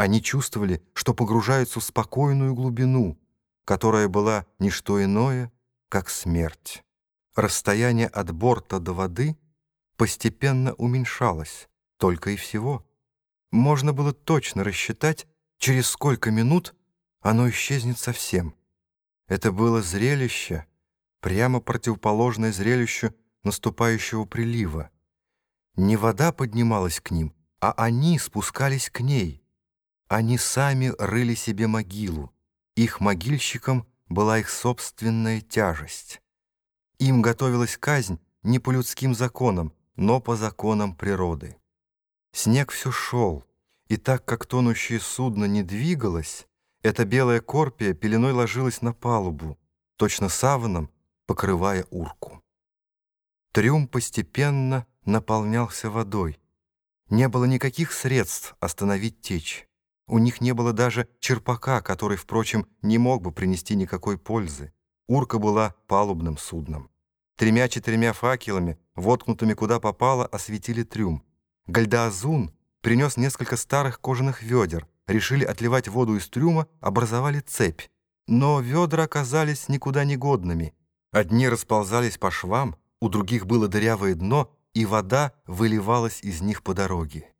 Они чувствовали, что погружаются в спокойную глубину, которая была не что иное, как смерть. Расстояние от борта до воды постепенно уменьшалось, только и всего. Можно было точно рассчитать, через сколько минут оно исчезнет совсем. Это было зрелище, прямо противоположное зрелищу наступающего прилива. Не вода поднималась к ним, а они спускались к ней. Они сами рыли себе могилу. Их могильщиком была их собственная тяжесть. Им готовилась казнь не по людским законам, но по законам природы. Снег все шел, и так как тонущее судно не двигалось, эта белая корпия пеленой ложилась на палубу, точно саваном, покрывая урку. Трюм постепенно наполнялся водой. Не было никаких средств остановить течь. У них не было даже черпака, который, впрочем, не мог бы принести никакой пользы. Урка была палубным судном. Тремя-четырьмя факелами, воткнутыми куда попало, осветили трюм. Гальдаазун принес несколько старых кожаных ведер, решили отливать воду из трюма, образовали цепь. Но ведра оказались никуда не годными. Одни расползались по швам, у других было дырявое дно, и вода выливалась из них по дороге.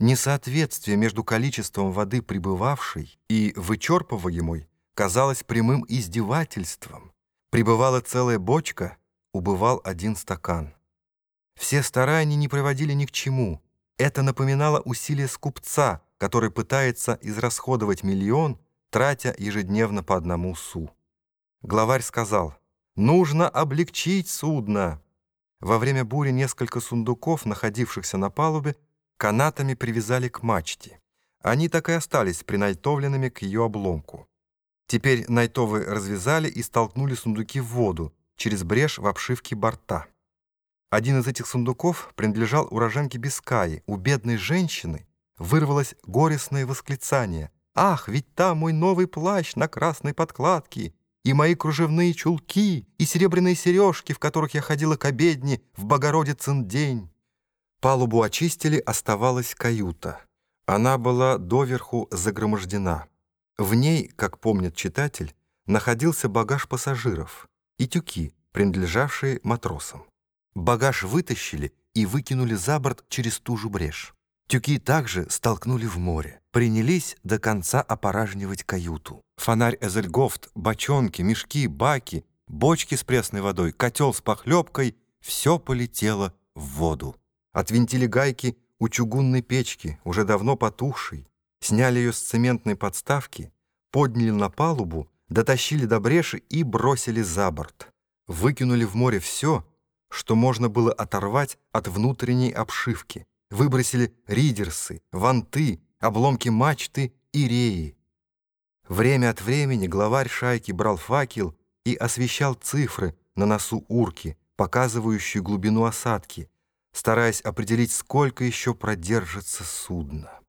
Несоответствие между количеством воды прибывавшей и вычерпываемой казалось прямым издевательством. Прибывала целая бочка, убывал один стакан. Все старания не приводили ни к чему. Это напоминало усилие скупца, который пытается израсходовать миллион, тратя ежедневно по одному су. Главарь сказал, «Нужно облегчить судно». Во время бури несколько сундуков, находившихся на палубе, канатами привязали к мачте. Они так и остались принайтовленными к ее обломку. Теперь найтовы развязали и столкнули сундуки в воду через брешь в обшивке борта. Один из этих сундуков принадлежал уроженке Бискаи. У бедной женщины вырвалось горестное восклицание. «Ах, ведь там мой новый плащ на красной подкладке!» и мои кружевные чулки, и серебряные сережки, в которых я ходила к обедне в Богородицын день. Палубу очистили, оставалась каюта. Она была доверху загромождена. В ней, как помнит читатель, находился багаж пассажиров и тюки, принадлежавшие матросам. Багаж вытащили и выкинули за борт через ту же брешь. Тюки также столкнули в море. Принялись до конца опоражнивать каюту. Фонарь Эзельгофт, бочонки, мешки, баки, бочки с пресной водой, котел с похлебкой — все полетело в воду. Отвинтили гайки у чугунной печки, уже давно потухшей, сняли ее с цементной подставки, подняли на палубу, дотащили до бреши и бросили за борт. Выкинули в море все, что можно было оторвать от внутренней обшивки — выбросили ридерсы, ванты, обломки мачты и реи. Время от времени главарь шайки брал факел и освещал цифры на носу урки, показывающие глубину осадки, стараясь определить, сколько еще продержится судно.